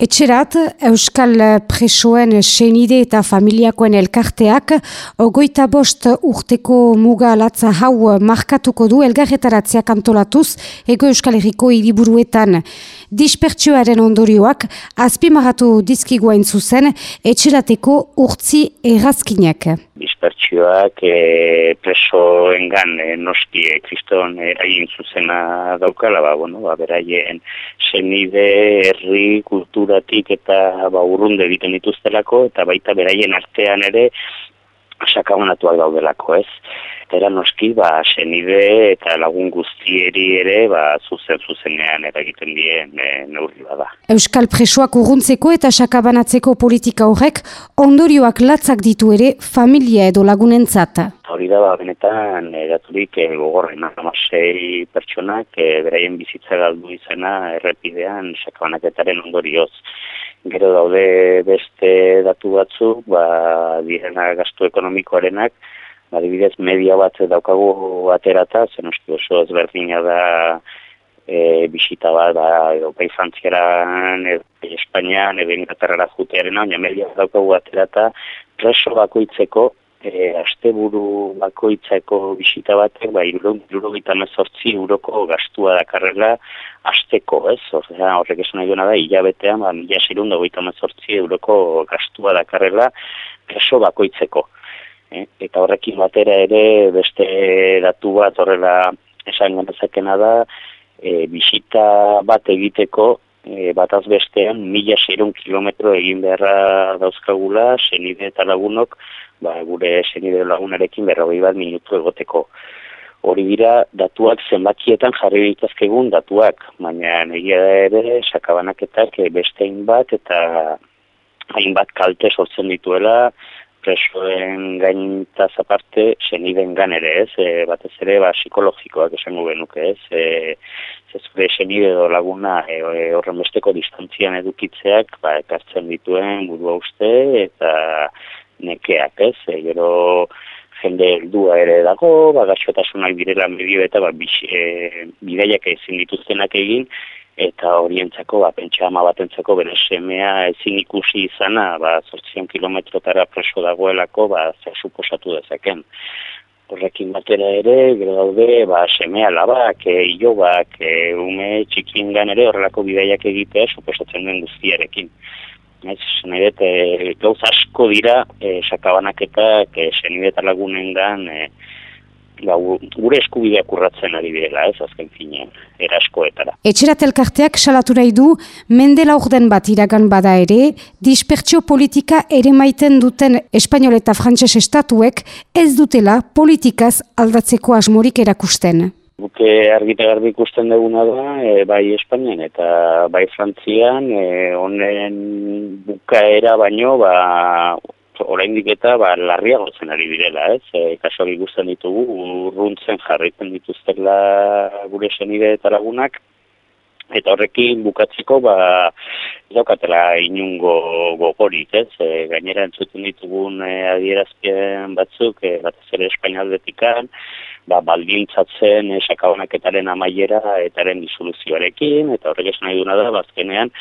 Etxerat, Euskal Presoen senide eta familiakoen elkarteak, ogoita bost urteko muga latza hau markatuko du elgarretaratzeak antolatuz, ego Euskal Herriko hiriburuetan dispertsioaren ondorioak, azpimaratu dizkiguain zuzen, etxerateko urtzi errazkinak. Dispertsioak e, presoengan e, noski e, kriston eragin zuzena daukala, ba, bueno, ba, beraien senide, herri, kultura, kulturatik eta ba, urrunde egiten dituztelako, eta baita beraien artean ere sakabanatuak daudelako, ez? Eta noski, ba, senide eta lagun guztieri ere, ba, zuzen zuzenean eragiten dien e, neurri bada. Euskal presoak urruntzeko eta sakabanatzeko politika horrek, ondorioak latzak ditu ere familia edo lagunentzat. Hori da, ba, benetan, eraturik e, gogorren amasei pertsonak, e, beraien bizitza galdu izena errepidean sakabanaketaren ondorioz gero daude beste datu batzuk, ba, direna gastu ekonomikoarenak, adibidez media bat daukagu aterata, zen oso ezberdina da e, bisita bat, ba, edo bai frantziaran, edo Espainian, edo Inglaterrara jutearen, baina media daukagu aterata, preso bakoitzeko e, asteburu bakoitzako bisita batek, ba, iruro mezortzi euroko gastua dakarrela asteko, ez? Horrega, horrek esan nahi da, hilabetean, ba, mila sirunda gita mezortzi euroko gastua dakarrela preso bakoitzeko. E, eta horrekin batera ere, beste datu bat horrela esan genezakena da, e, bisita bat egiteko, e, bataz bestean, mila seirun kilometro egin beharra dauzkagula, senide eta lagunok, ba, gure senide lagunarekin berrogei bat minutu egoteko. Hori dira, datuak zenbakietan jarri ditazkegun datuak, baina egia ere, sakabanaketak bestein bat eta hainbat kalte sortzen dituela, presoen gainitaz aparte, seniden gan ere ez, e, batez ere, ba, psikologikoak esango genuke ez, e, zure senide edo laguna e, horren besteko distantzian edukitzeak, ba, ekartzen dituen burua uste, eta nekeak ez, e, gero jende heldua ere dago, ba, gaxotasunak direla medio eta ba, e, bidaiak ezin dituztenak egin, eta horientzako, ba, pentsa ama batentzako bere semea ezin ikusi izana, ba, zortzion kilometrotara preso dagoelako, ba, zer suposatu dezaken. Horrekin batera ere, gero daude, ba, semea labak, e, ilobak, e, ume txikingan ere horrelako bidaiak egitea suposatzen den guztiarekin. Nahi dut, e, gauz asko dira, e, sakabanaketak, e, senideta lagunengan, e, ba, gure eskubideak urratzen ari direla, ez azken finean, eraskoetara. Etxerat elkarteak salatu nahi du, mendela orden bat iragan bada ere, dispertsio politika ere maiten duten espanol eta frantses estatuek ez dutela politikaz aldatzeko asmorik erakusten. Buke argite garbi ikusten duguna da, e, bai Espainian eta bai Frantzian, e, honen bukaera baino, ba, oraindik eta ba, larria gotzen ari direla, ez? E, kaso ikusten ditugu, urruntzen jarraitzen dituztela gure senide eta lagunak, eta horrekin bukatzeko, ba, daukatela inungo gogorik, ez? E, gainera entzuten ditugun e, adierazpien batzuk, e, bat ez ere espainaldetikan, ba, baldintzatzen e, sakabonaketaren amaiera etaren disoluzioarekin, eta horrek esan nahi duna da, bazkenean,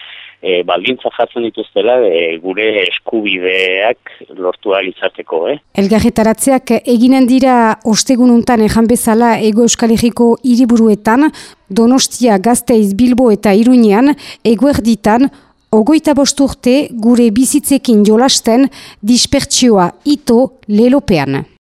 e, baldintza jartzen dituztela e, gure eskubideak lortu izateko. Eh? Elgarretaratzeak eginen dira ostegununtan ejan bezala ego euskal egiko hiriburuetan, donostia gazteiz bilbo eta irunean, eguerditan, Ogoita bosturte gure bizitzekin jolasten dispertsioa ito lelopean.